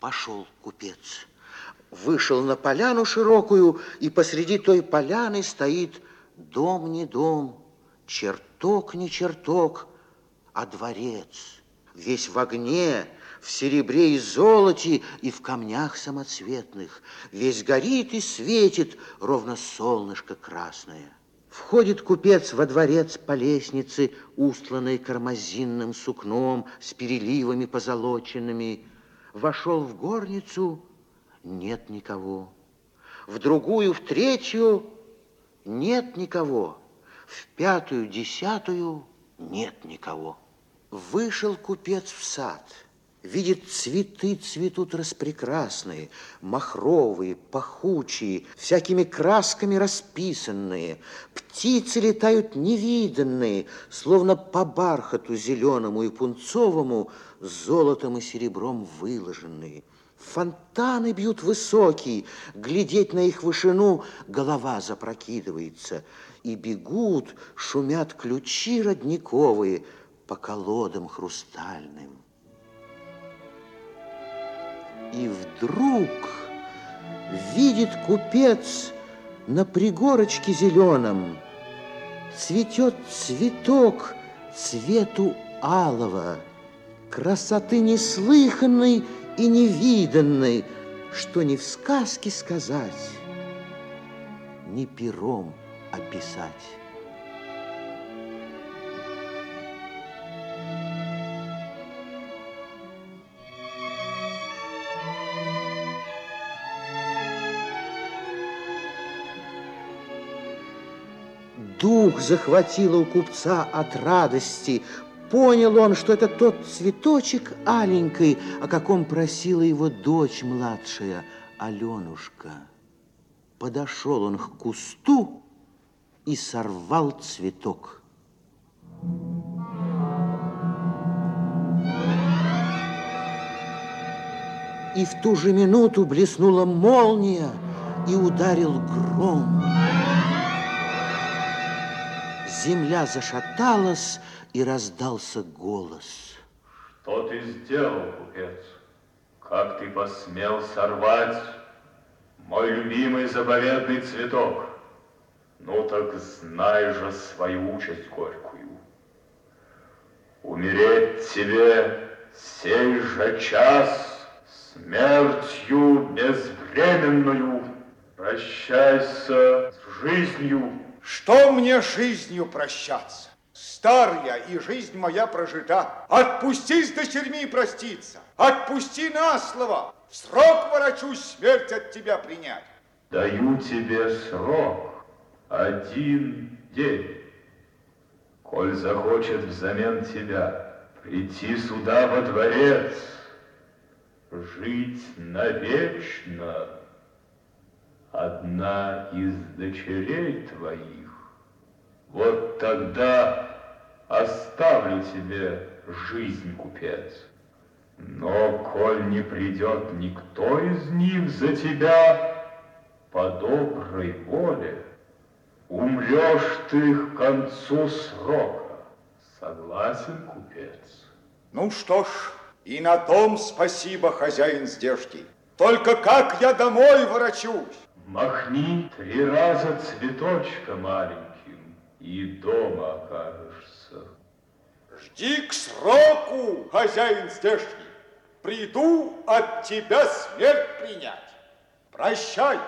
Пошел купец, вышел на поляну широкую, и посреди той поляны стоит дом не дом, чертог не чертог, а дворец, весь в огне, в серебре и золоте и в камнях самоцветных, весь горит и светит, ровно солнышко красное. Входит купец во дворец по лестнице, устланной кармазинным сукном с переливами позолоченными. Вошел в горницу, нет никого. В другую, в третью нет никого. В пятую, десятую нет никого. Вышел купец в сад – Видит, цветы цветут распрекрасные, махровые, пахучие, всякими красками расписанные. Птицы летают невиданные, словно по бархату зеленому и пунцовому, золотом и серебром выложенные. Фонтаны бьют высокие, глядеть на их вышину голова запрокидывается. И бегут, шумят ключи родниковые по колодам хрустальным. И вдруг видит купец на пригорочке зеленом цветет цветок цвету алого, красоты неслыханной и невиданной, что ни в сказке сказать, ни пером описать. Дух захватило у купца от радости. Понял он, что это тот цветочек аленький, о каком просила его дочь младшая, Аленушка. Подошел он к кусту и сорвал цветок. И в ту же минуту блеснула молния и ударил гром. Земля зашаталась, и раздался голос. Что ты сделал, купец? Как ты посмел сорвать мой любимый заповедный цветок? Ну так знай же свою участь горькую. Умереть тебе сей же час смертью безвременную. Прощайся с жизнью, что мне жизнью прощаться? Стар я, и жизнь моя прожита. Отпусти с дочерьми проститься. Отпусти на слово. В срок ворочусь смерть от тебя принять. Даю тебе срок. Один день. Коль захочет взамен тебя прийти сюда во дворец, жить навечно, одна из дочерей твоих, вот тогда оставлю тебе жизнь, купец. Но коль не придет никто из них за тебя по доброй воле, умрешь ты к концу срока. Согласен, купец? Ну что ж, и на том спасибо, хозяин здешний. Только как я домой ворочусь? Махни три раза цветочка маленьким, и дома окажешься. Жди к сроку, хозяин здешний. Приду от тебя смерть принять. Прощай.